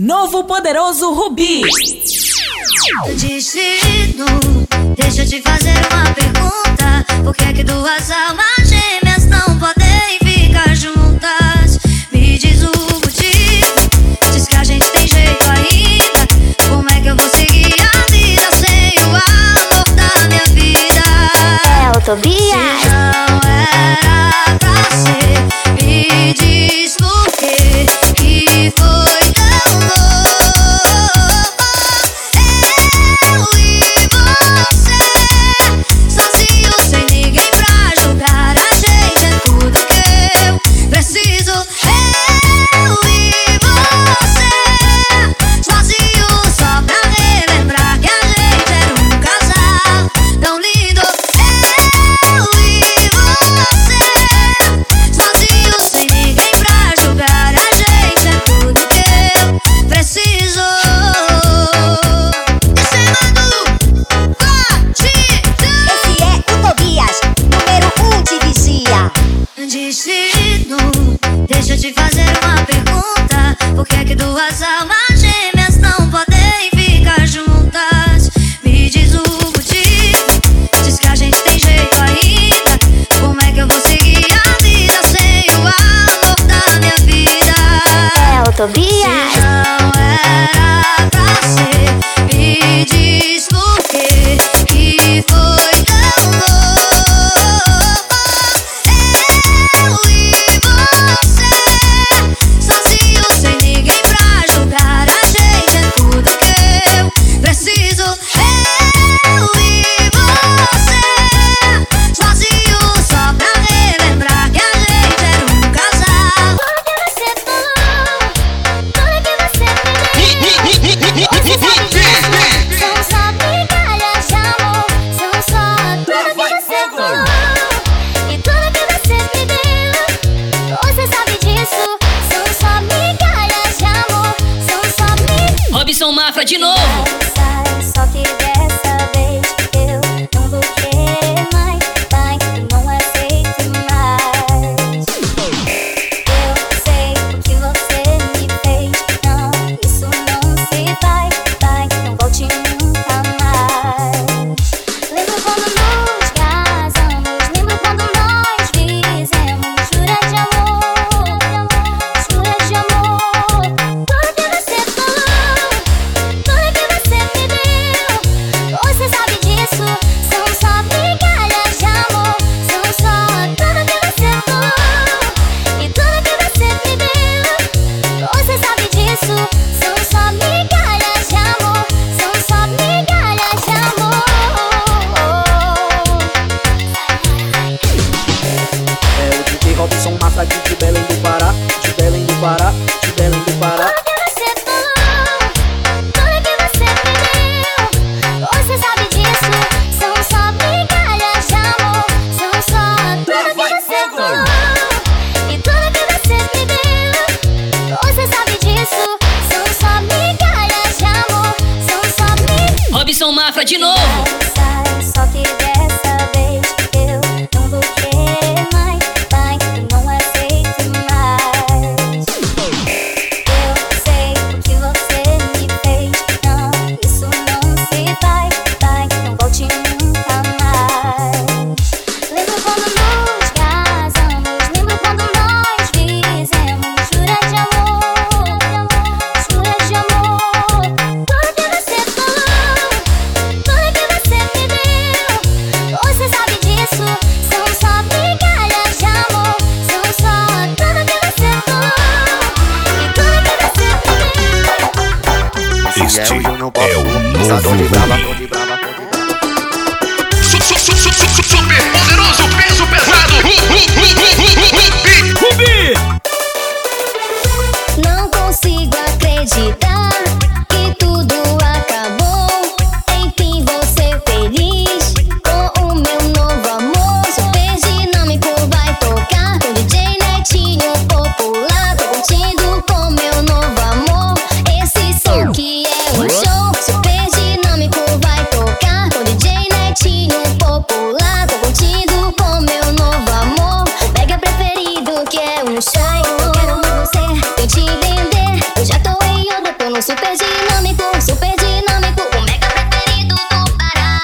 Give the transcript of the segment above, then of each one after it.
Novo poderoso Rubi. Destino, deixa eu te fazer uma pergunta. Por que é que duas almas gêmeas não podem ficar juntas? Me diz o motivo. Diz que a gente tem jeito ainda. Como é que eu vou seguir a vida sem o amor da minha vida? É o Tobias. Se não era pra ser, me diz por super dinâmico, super dinâmico, o mega preferido do Pará.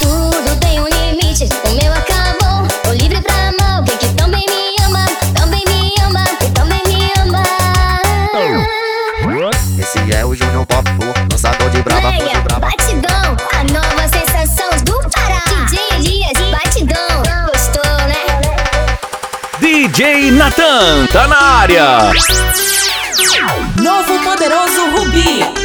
Tudo tem um limite, o meu acabou. Tô livre pra mal, quem que também me ama, também me ama, que também me ama. Esse é o Júnior Pop, lançador de brava, de brava. Batidão, a nova sensação do Pará. DJ Elias, batidão. Gostou, né? DJ Natan, tá na área. Novo poderoso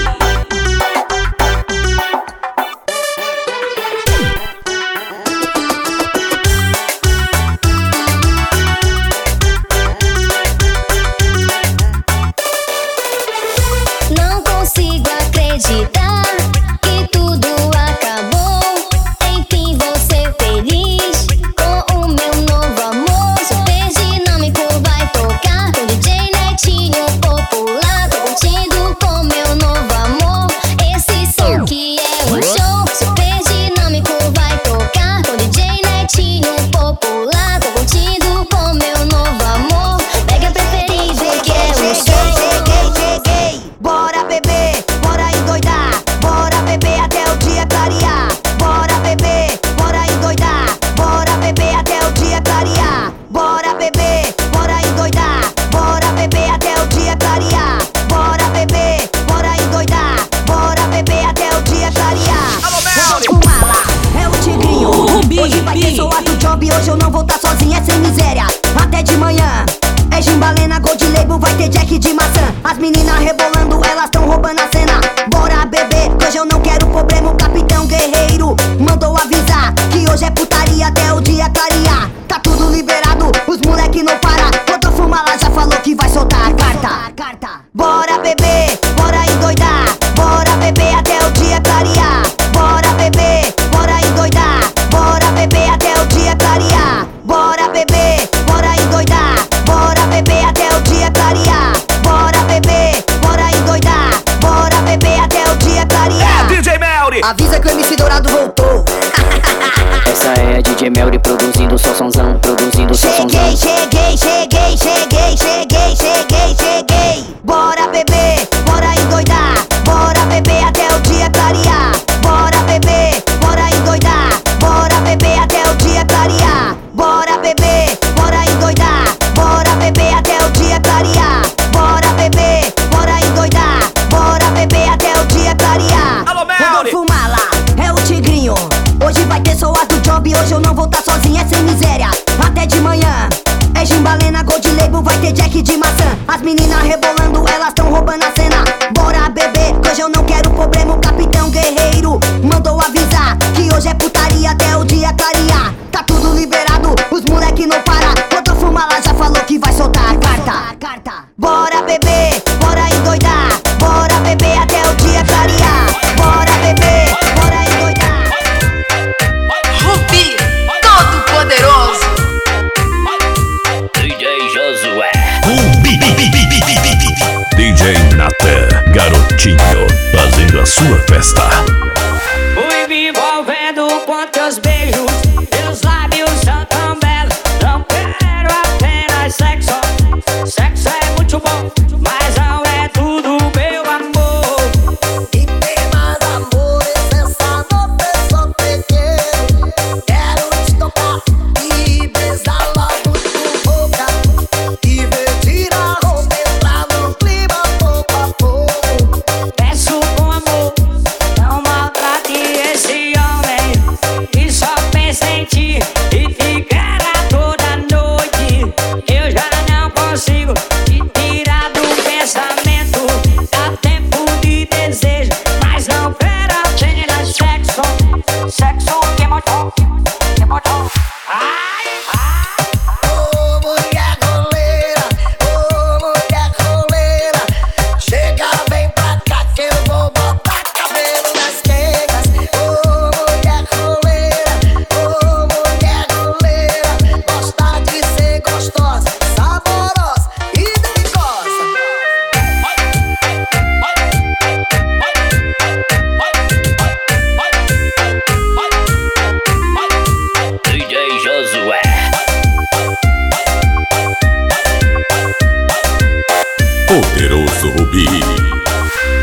Poderoso Rubi.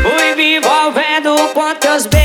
Fui me envolvendo com teus beijos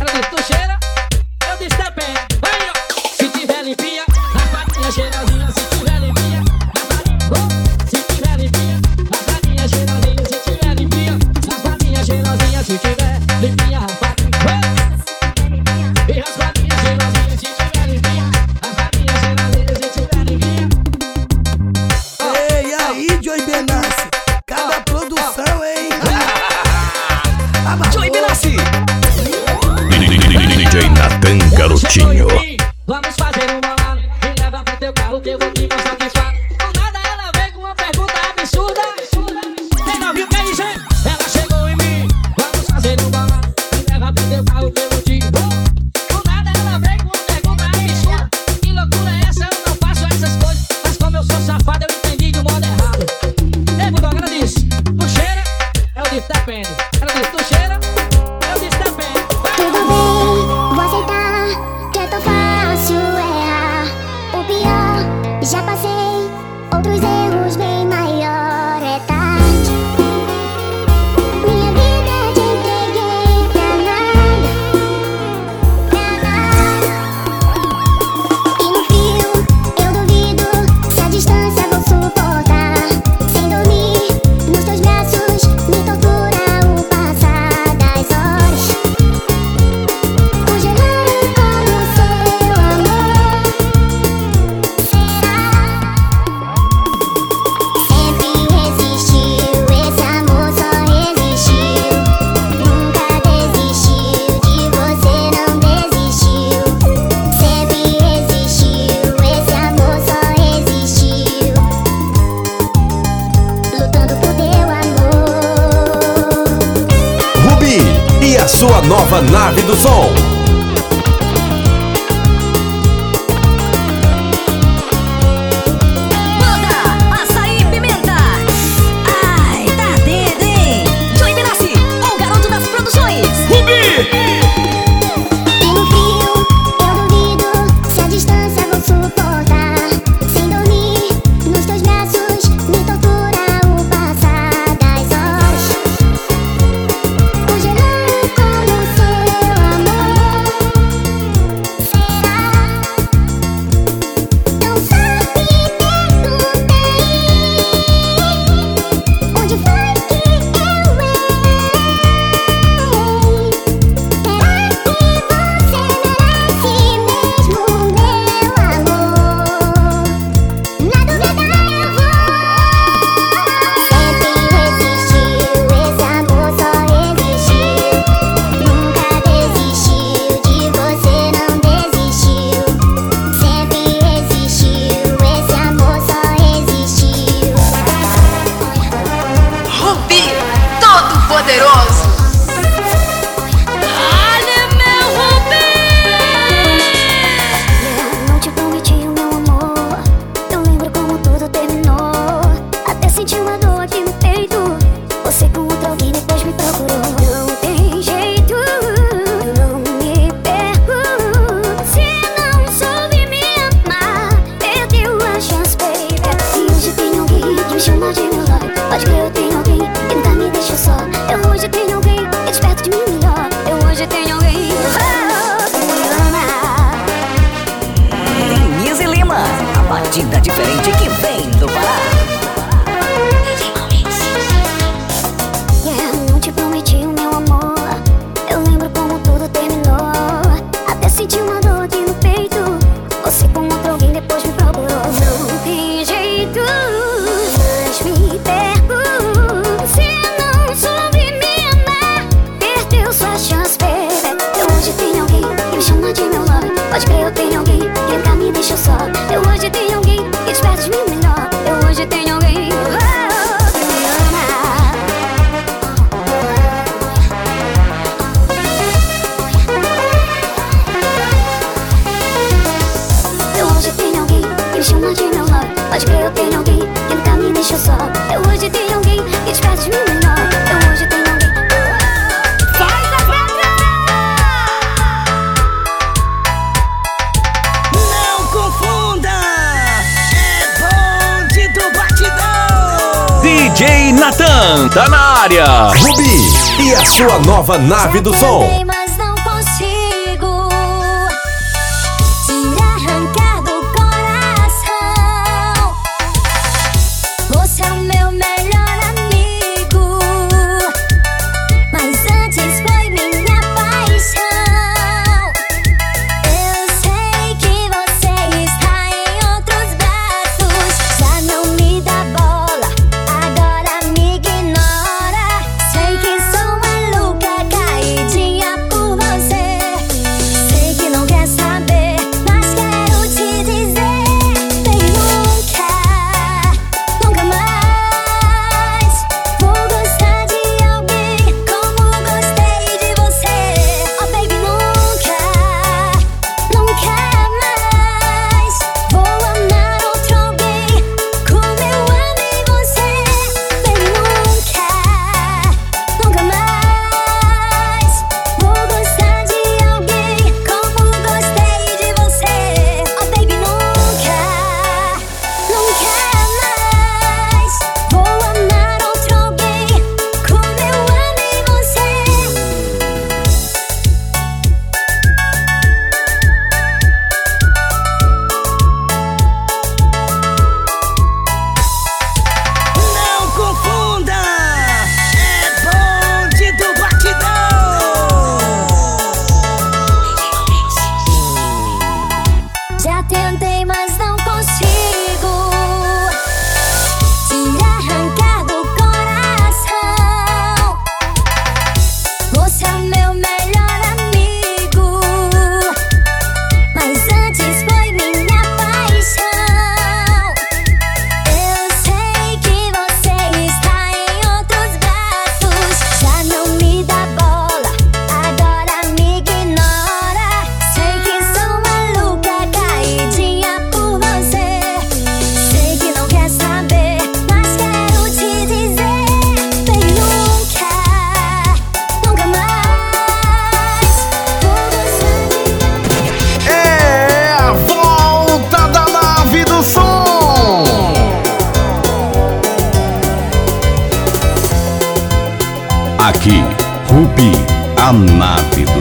Ela é disse, tu cheira, eu disse também. Se tiver limpinha, a patinha cheira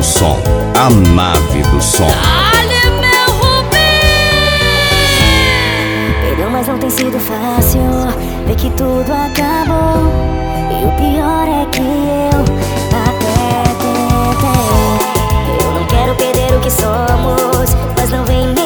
som, a nave do som. Olha meu Rubim! Perdão, mas não tem sido fácil ver que tudo acabou. E o pior é que eu até tentei. Eu não quero perder o que somos, mas não vem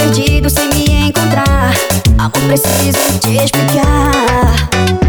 perdido sem me encontrar. Amor, preciso te explicar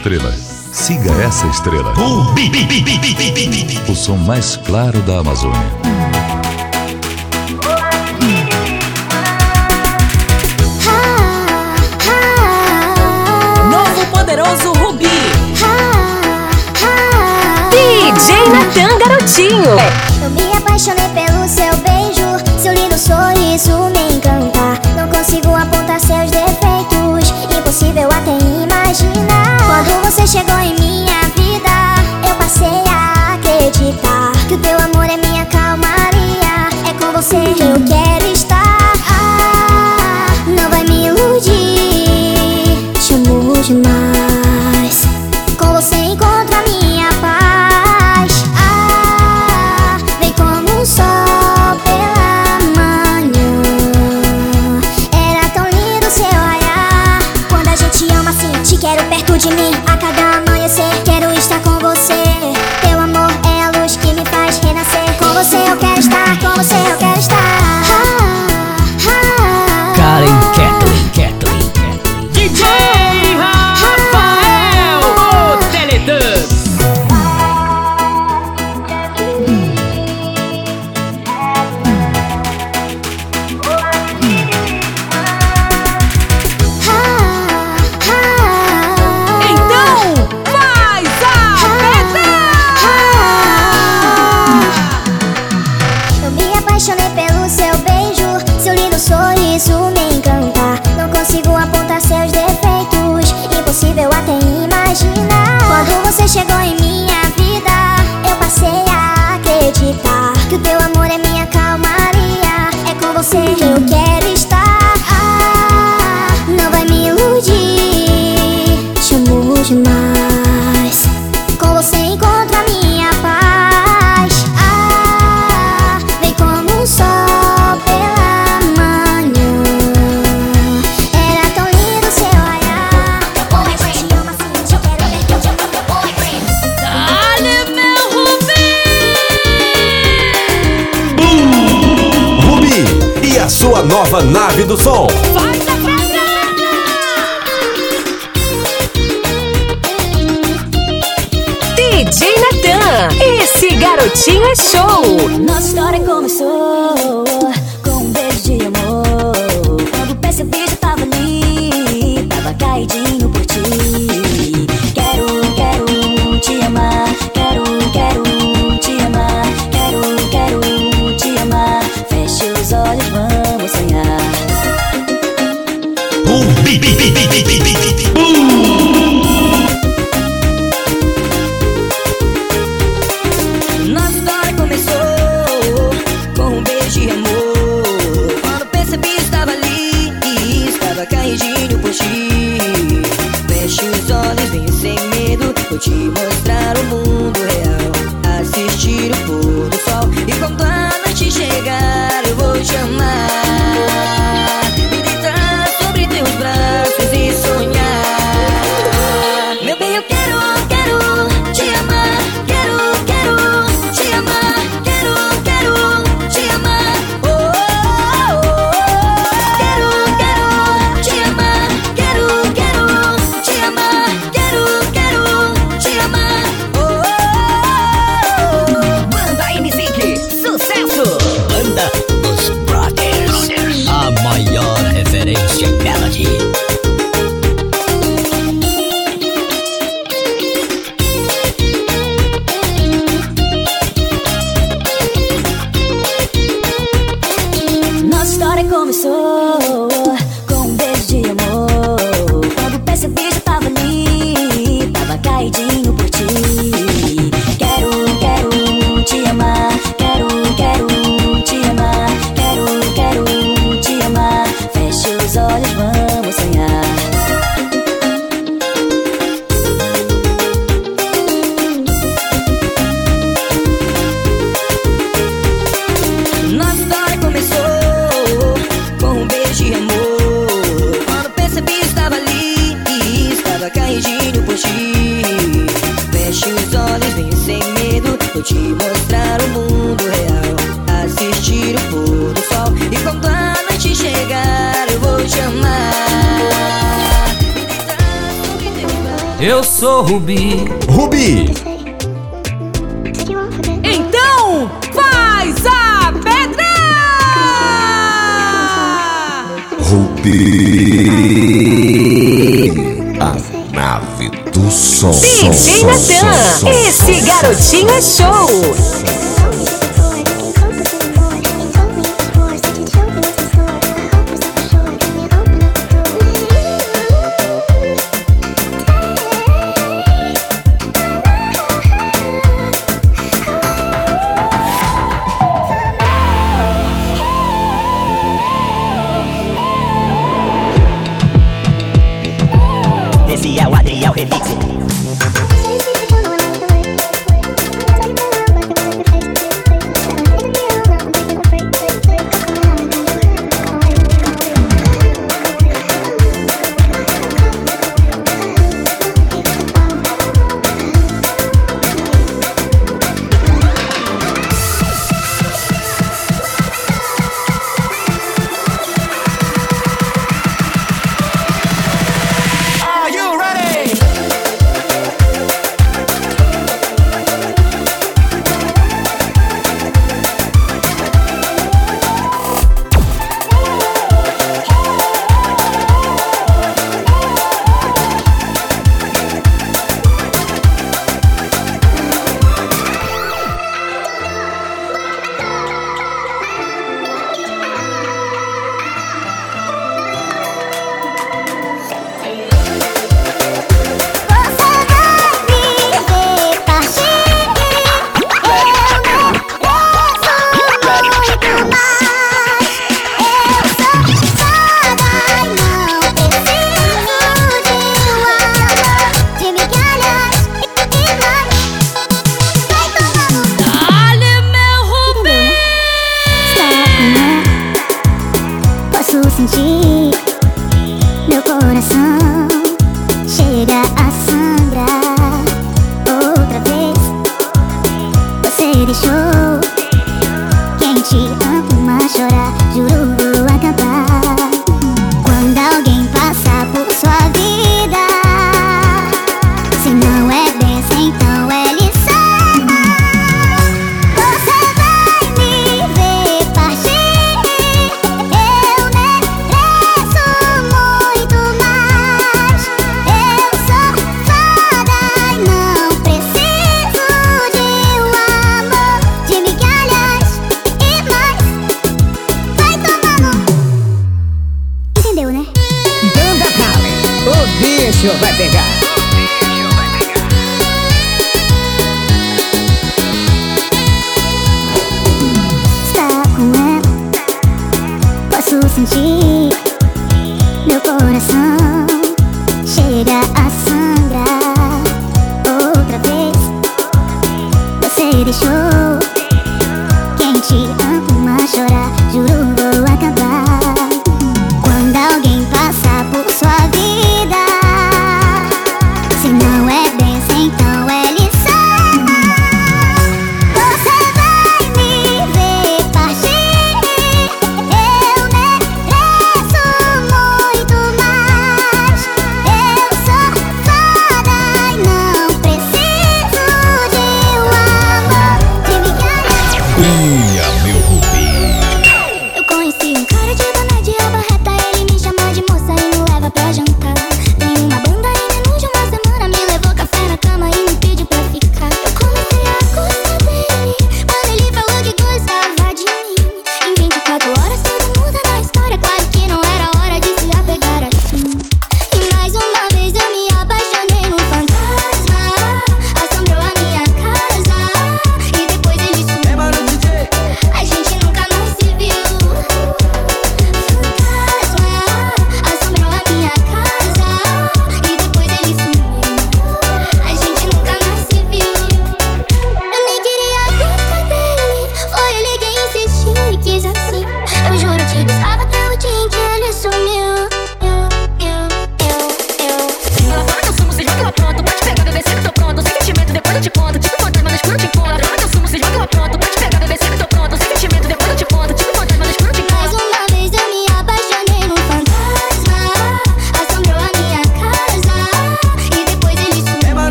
estrela. Siga essa estrela. O som mais claro da Amazônia. Novo poderoso Rubi. DJ Natan Garotinho. Eu me apaixonei pelo seu beijo, seu lindo sorriso me encanta. Não consigo apontar seus defeitos, impossível atender. Quando você chegou em mim como seu do som. Vai da DJ Natan, esse garotinho é show. Nossa história é começou. eu sou Rubi. Rubi! Então, faz a pedra! Rubi! A nave do som. DJ Natan, esse garotinho é show!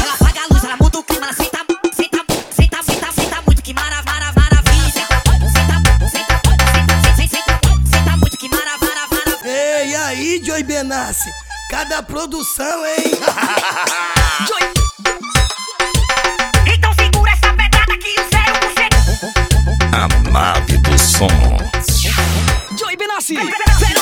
Ela apaga a luz, ela muda o clima, senta, senta, senta, senta, muito que mara, mara, maravilha. Senta, senta, senta, senta, senta, senta, senta muito que mara, mara, maravilha. Ei, aí, Benassi, cada produção, hein? Então do som. Joy Benassi.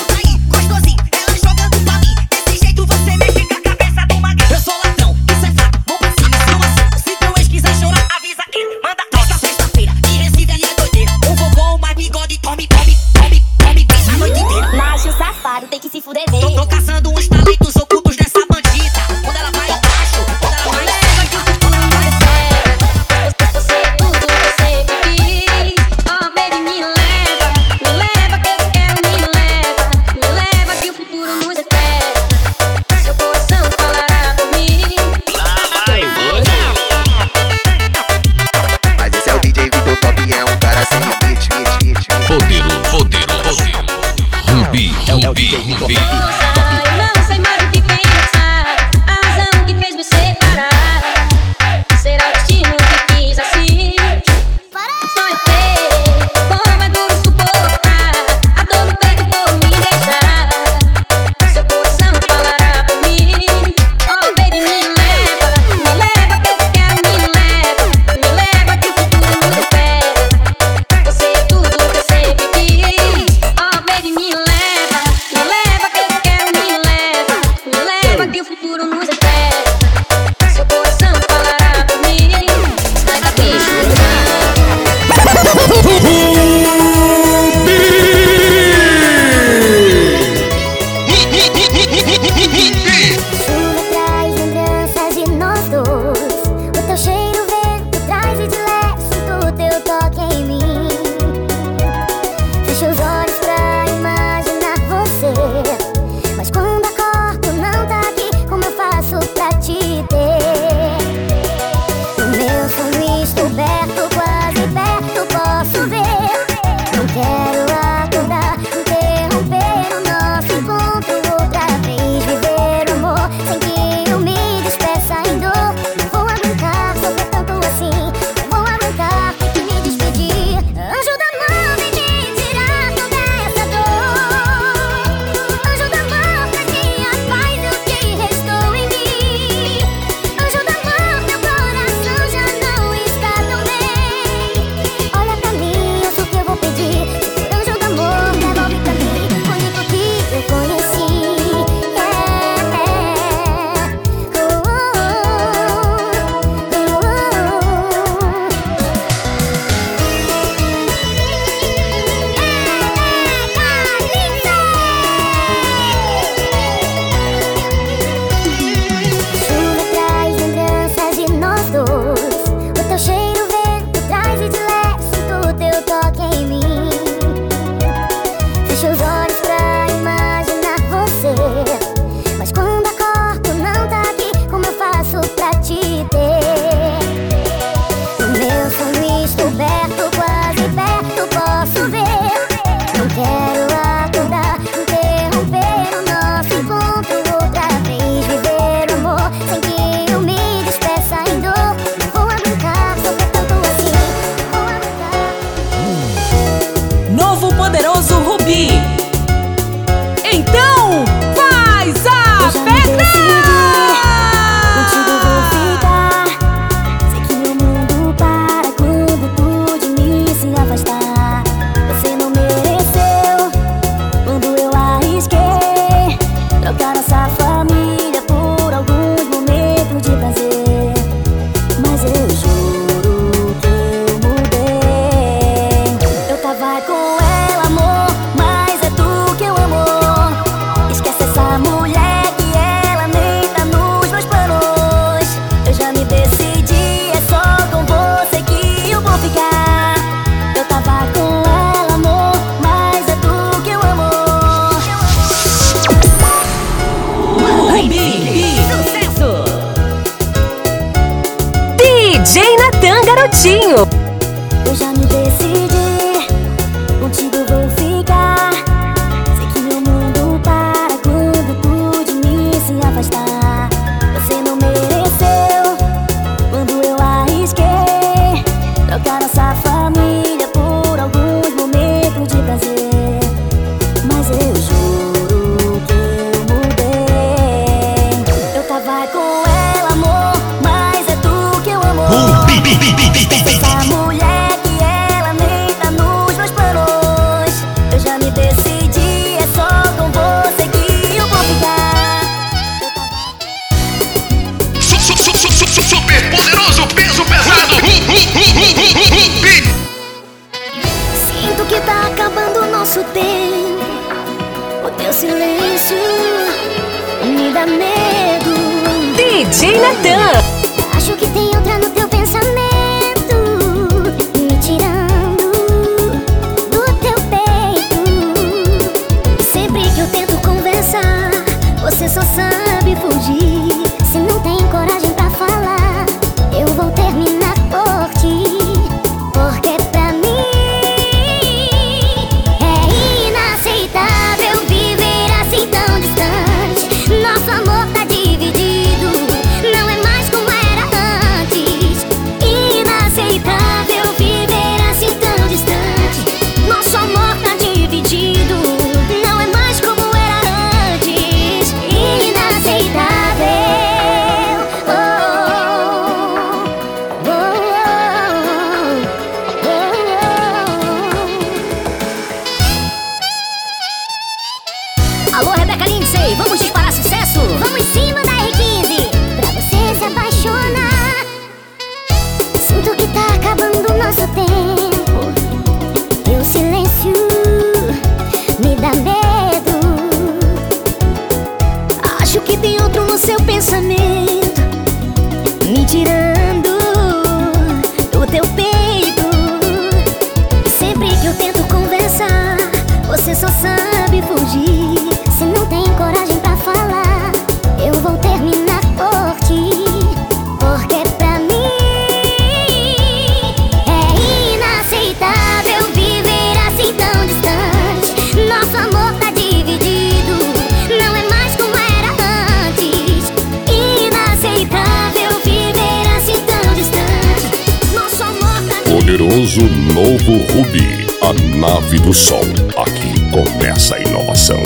o novo Rubi, a nave do sol. Aqui começa a inovação.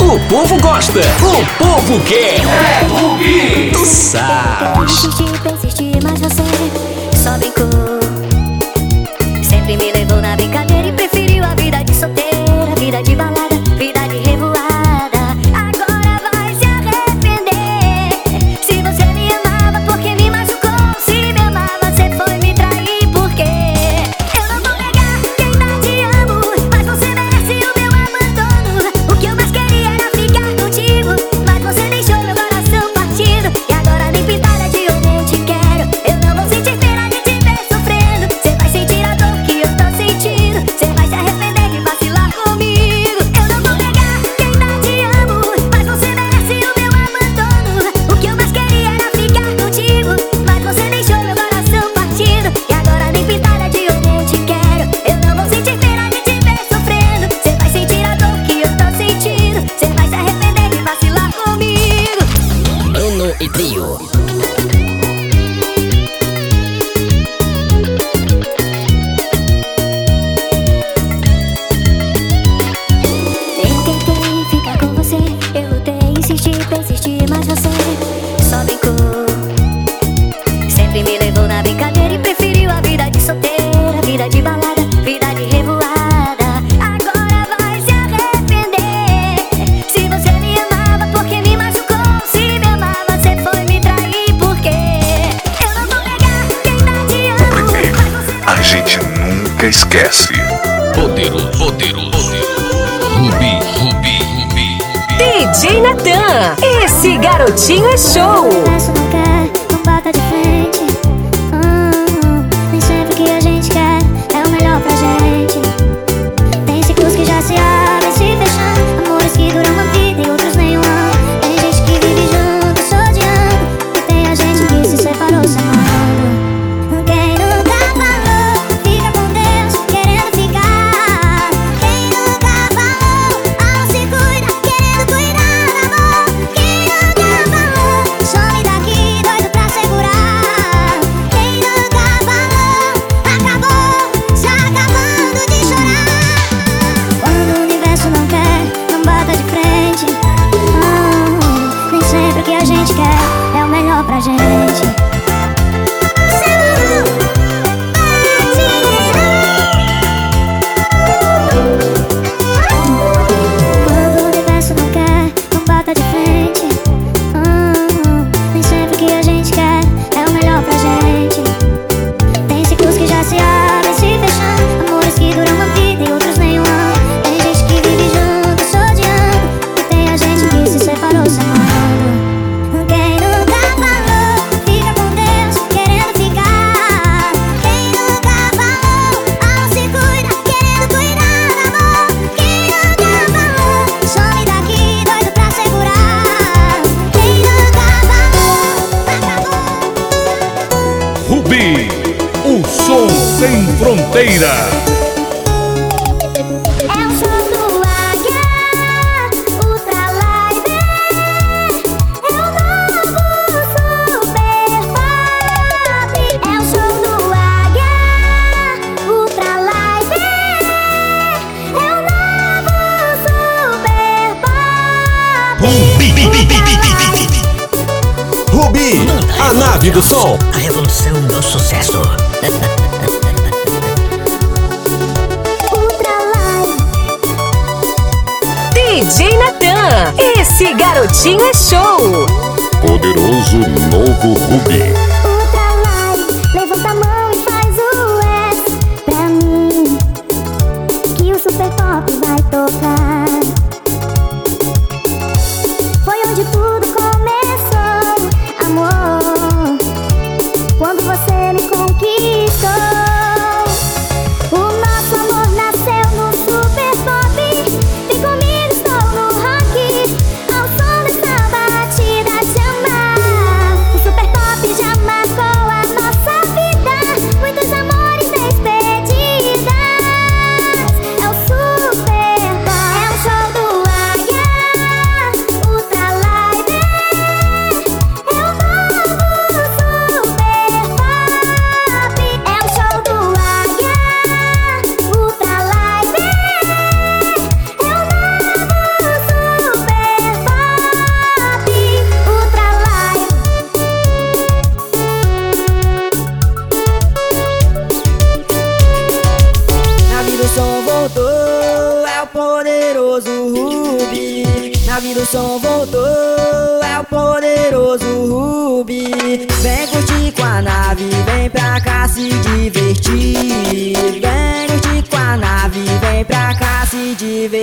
O povo gosta, o povo quer. É Rubi! Tu sabe. Insistir, persistir, mas você só brincou. Sempre me levou na brincadeira e preferiu a vida de solteira, a vida de bar.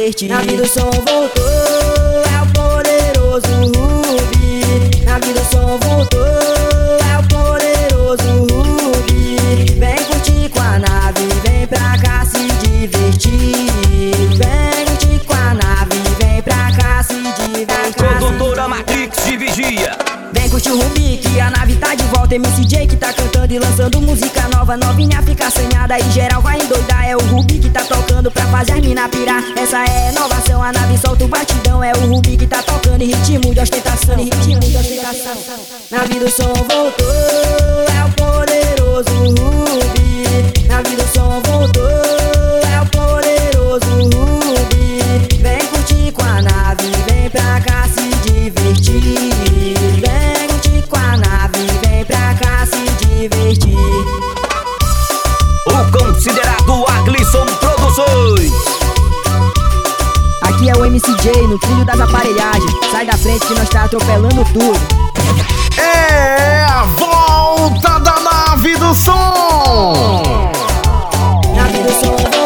Divertir. Nave do som voltou, é o poderoso Rubi. Nave do som voltou, é o poderoso Rubi. Vem curtir com a nave, vem pra cá se divertir. Vem curtir com a nave, vem pra cá se divertir. Produtora Matrix de Vigia. Vem curtir o Rubi, que a nave tá de volta. MCJ lançando música nova. Novinha fica assanhada e geral vai endoidar. É o Rubi que tá tocando pra fazer as mina pirar. Essa é a inovação, a nave solta o batidão. É o Rubi que tá tocando ritmo de ostentação. Ritmo de ostentação. Nave do som voltou, é o poderoso Rubi. Nave do som voltou, É o MCJ no trilho das aparelhagens. Sai da frente que nós tá atropelando tudo. É a volta da nave do som. Nave do som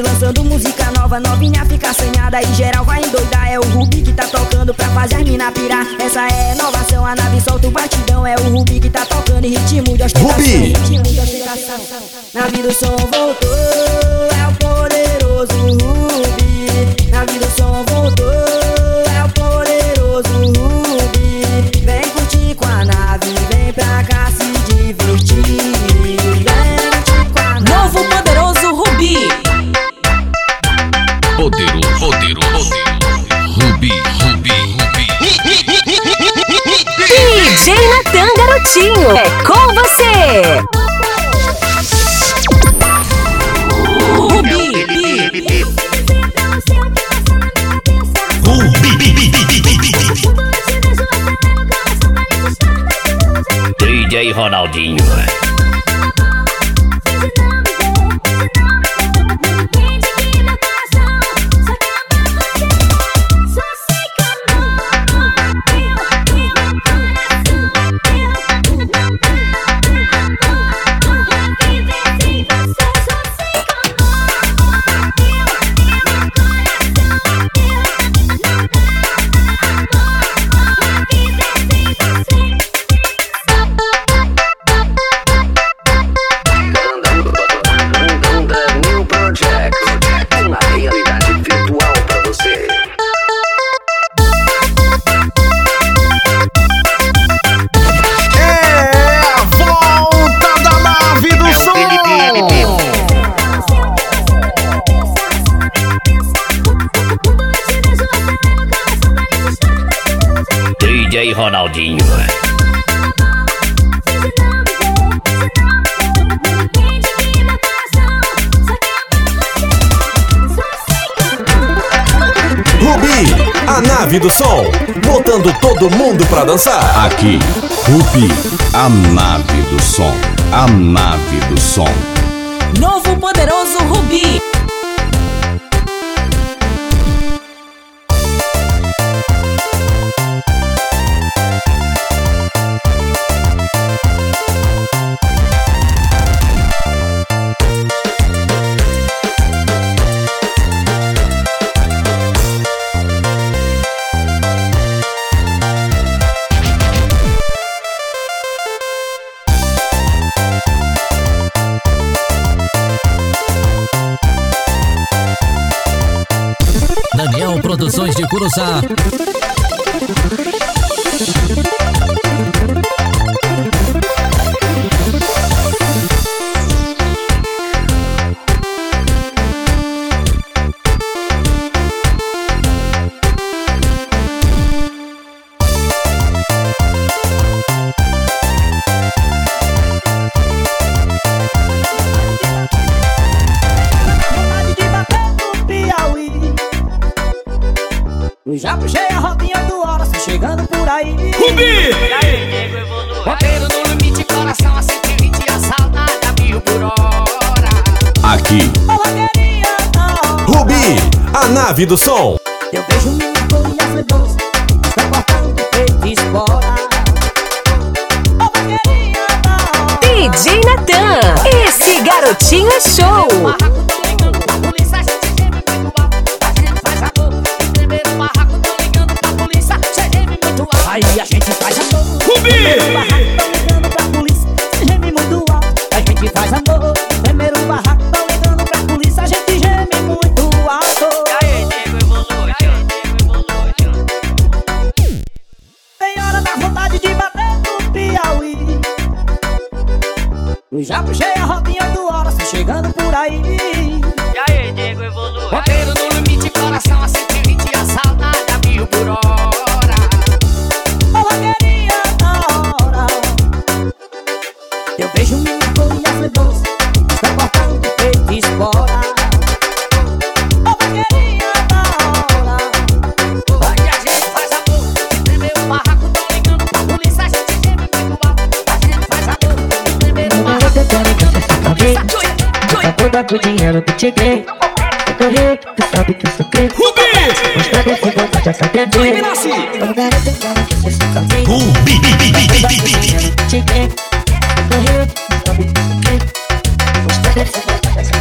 lançando música nova. Novinha fica assanhada e geral vai endoidar. É o Rubi que tá tocando pra fazer as mina pirar. Essa é inovação, a nave solta o batidão. É o Rubi que tá tocando em ritmo de ostentação. Rubi. Ritmo de ostentação. Nave do som voltou, dançar. Aqui, Rubi, a nave do som. A nave do som. Novo poderoso Rubi. Daniel Produções de Curuçá. A nave do som.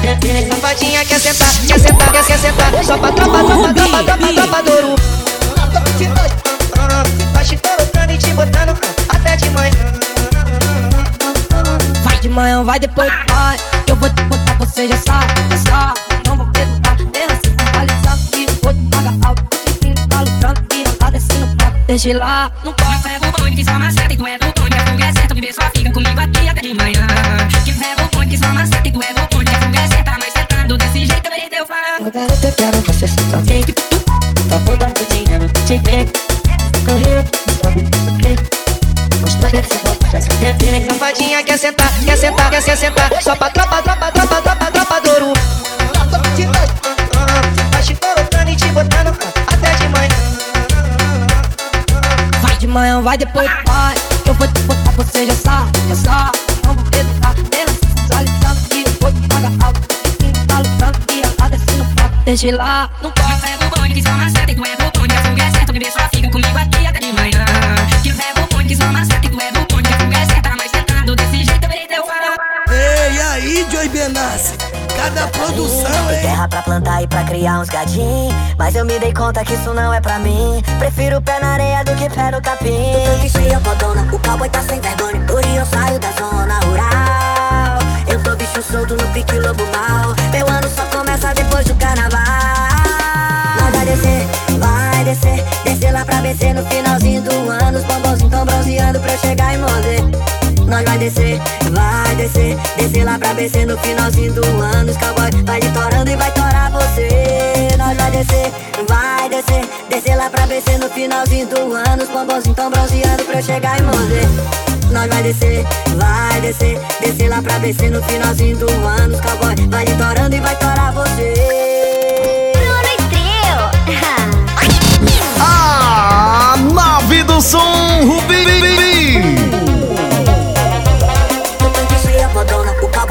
Bebê Safadinha quer sentar, quer sentar, quer, sentar Só pra tropa, tropa, tropa, tropa, tropa do Uru Vai te colocando e te botando até de manhã. Vai de manhã, vai depois ele lá, não pode. Pega o bonde que só maceta e tu é do bonde. A fuga é certa, viver só fica comigo aqui até de manhã. Que pega o bonde que só maceta e tu é do bonde. A fuga é certa, mas sentando desse jeito eu deu falando. Ô garoto, eu quero você se calme Tá toda com dinheiro que te dei Correr, tu sabe que essa bebê Safadinha quer sentar, quer sentar, quer, quer sentar Só pra tropa, tropa, tropa, tropa, vai depois vai. Eu vou te botar, você já sabe, já sabe. Perguntar, eu assim, atualizando que vou te pagar alto. Enfim, tá lucrando e ela tá descendo. Deixa ele lá, Cada produção, hein? terra pra plantar e pra criar uns gadinhos Mas eu me dei conta que isso não é pra mim. Prefiro pé na areia do que pé no capim. Tô cheia fodona, o cowboy tá sem vergonha. Por isso eu saio da zona rural. Eu tô bicho solto no pique lobo mal. Meu ano só começa depois do carnaval. Vai descer, vai descer. Descer lá pra vencer no finalzinho do ano. Os bombons tão bronzeando pra eu chegar e morder nós vai descer, vai descer Descer lá pra vencer no finalzinho do ano. Os cowboy vai de torando e vai torar você. Nós vai descer, vai descer Descer lá pra vencer no finalzinho finalzinho do ano. Os bombonzinhos tão bronzeando pra eu chegar e morder Nós vai descer, vai descer Descer lá pra BC no finalzinho do ano. Os cowboy vai litorando e vai torar você. A nave do som Rubi.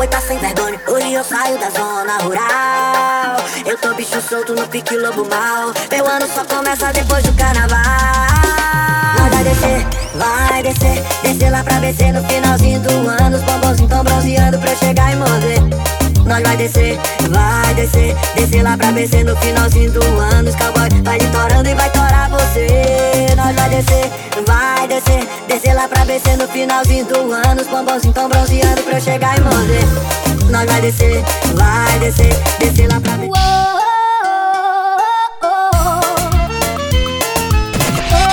Cowboy tá sem vergonha. Hoje eu saio da zona rural. Eu tô bicho solto no pique lobo mal. Meu ano só começa depois do carnaval. Nós vai descer, vai descer. Descer lá pra BC no finalzinho do ano. Os bombonzinhos tão bronzeando pra eu chegar e morder nós vai descer, vai descer. Descer lá pra BC no finalzinho do ano. Os cowboy vai litorando e vai torar você. Nós vai descer, vai descer Descer lá pra BC no finalzinho do ano Os bombonzinhos tão bronzeando pra eu chegar e morder Nós vai descer, vai descer Descer lá pra BC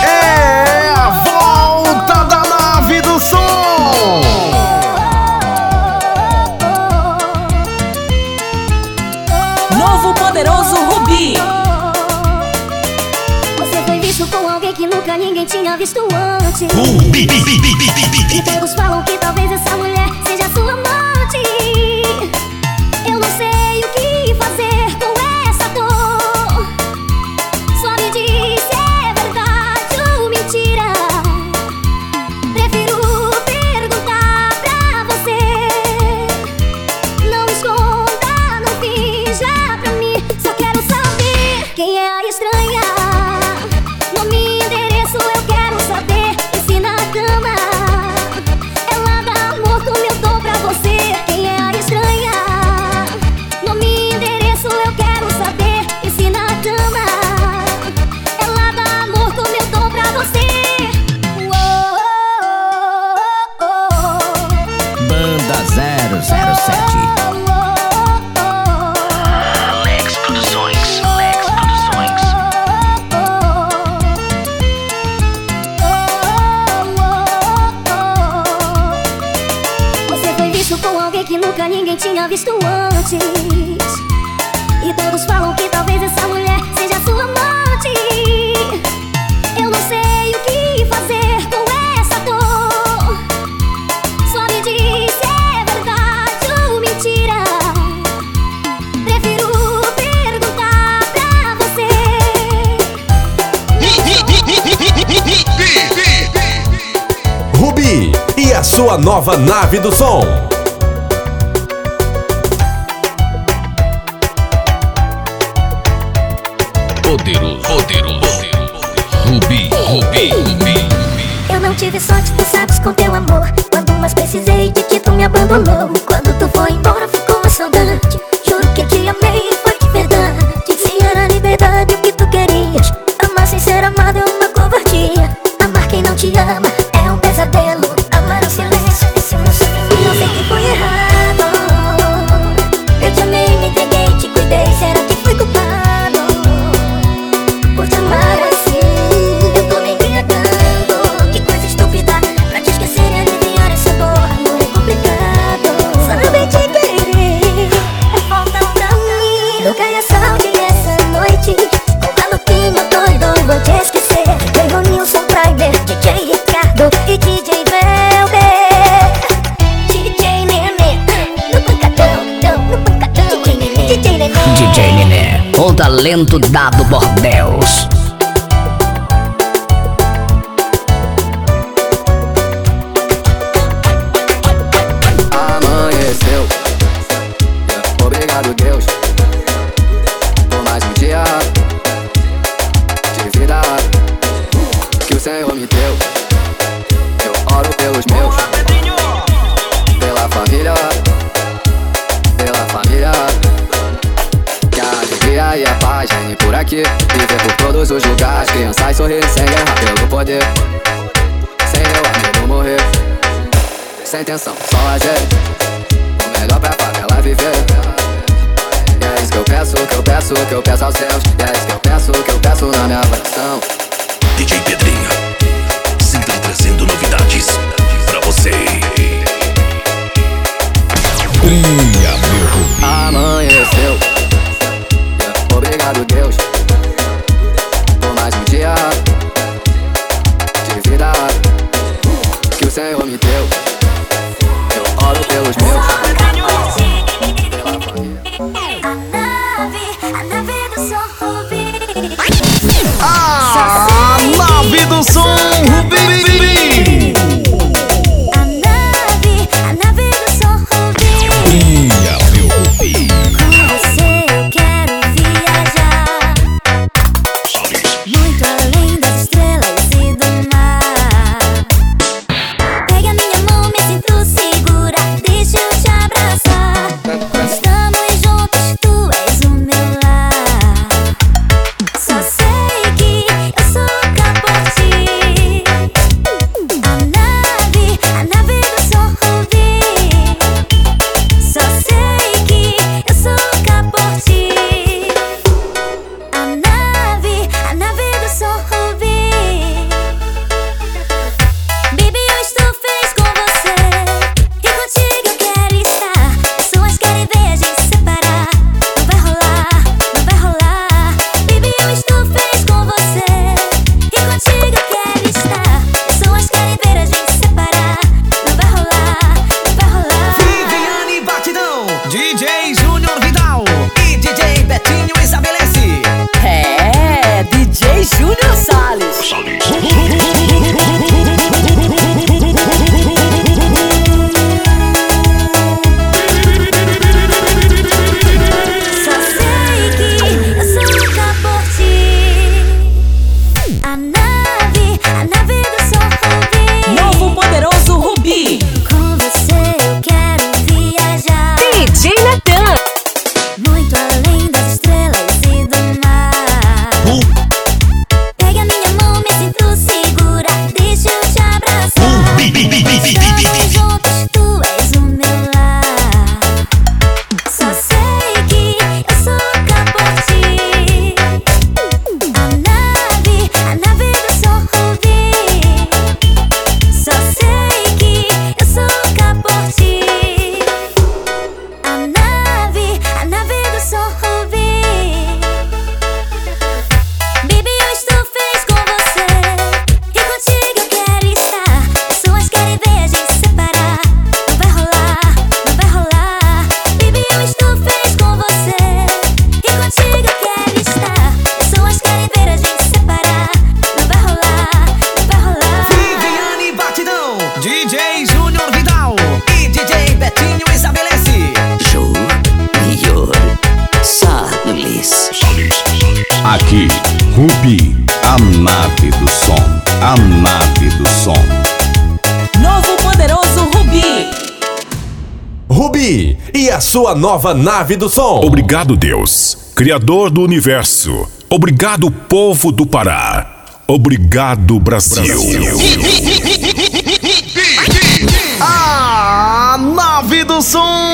É a volta da nave do som. Novo poderoso Rubi. Você foi visto com alguém que nunca ninguém tinha visto antes. nova nave do som. Obrigado, Deus, Criador do universo. Obrigado, povo do Pará. Obrigado, Brasil. Brasil. A nave do som